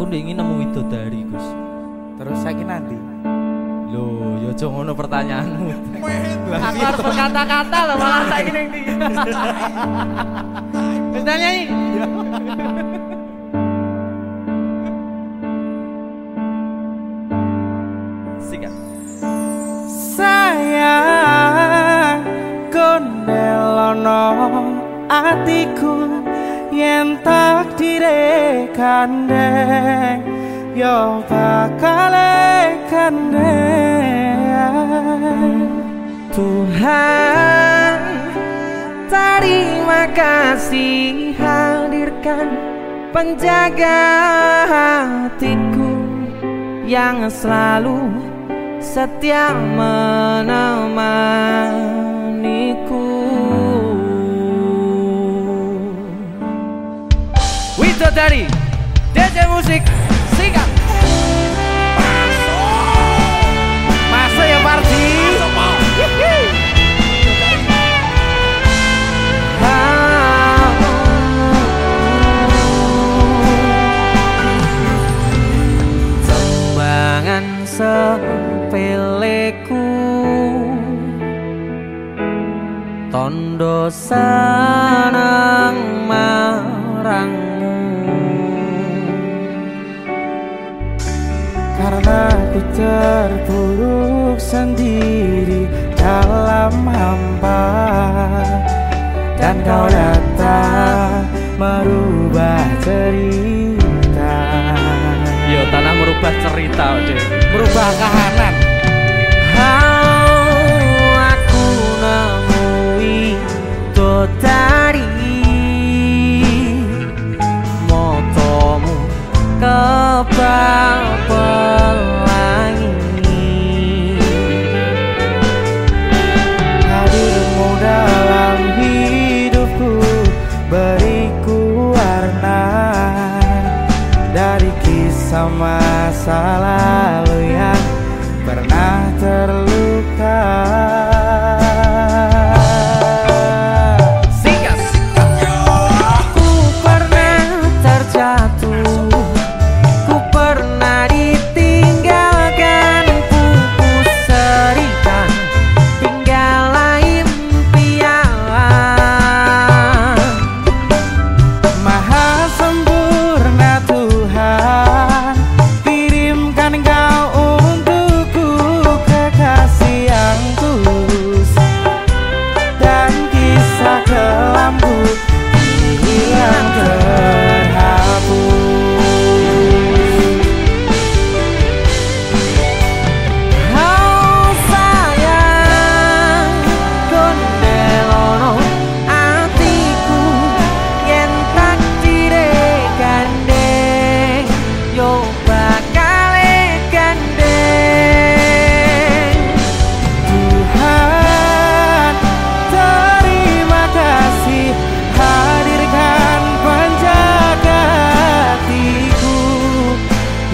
aku ingin nemu itu dari Gus. Terus saya nanti. Loh, yo aja ngono pertanyaanmu. Aku harus berkata-kata loh malah saya ini ning ndi. Wis nyanyi. Sikat. Sayang kondelono atiku yen takdire kandeng yo bakal kandeng Tuhan terima kasih hadirkan penjaga hatiku yang selalu setia menemaniku Widodari DJ Musik Sikat Masuk ya Parti Tembangan sepeleku. Tondo senang marangmu Karena ku terpuruk sendiri dalam hampa. Dan kau datang merubah cerita. Yo tanah merubah cerita, Dek. Merubah kahanan masa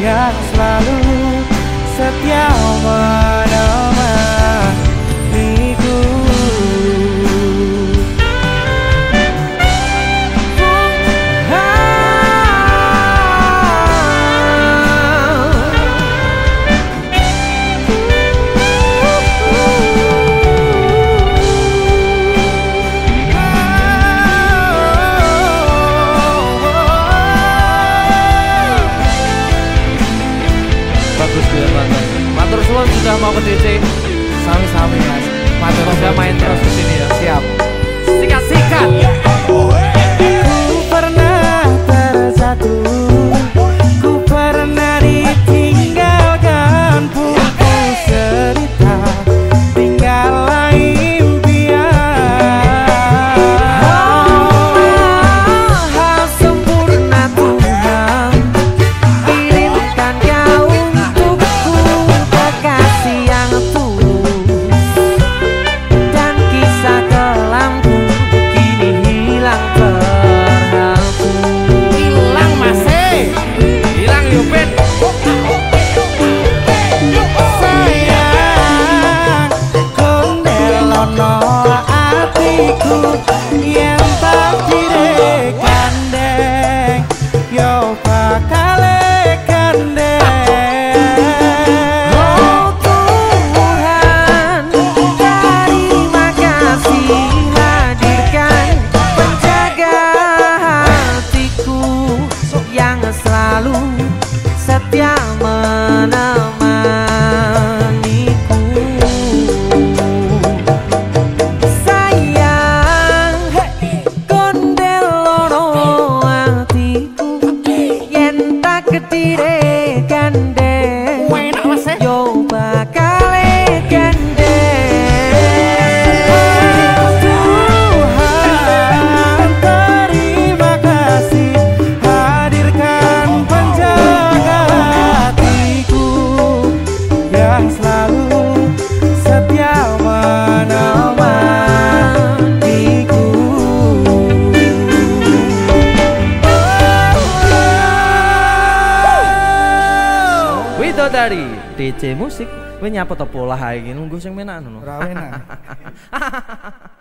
Yang selalu setia DC. Sami-sami mas Sudah main terus di sini ya. Siap dari DC Musik. Kowe nyapa to pola iki nunggu sing menak ngono. Enak.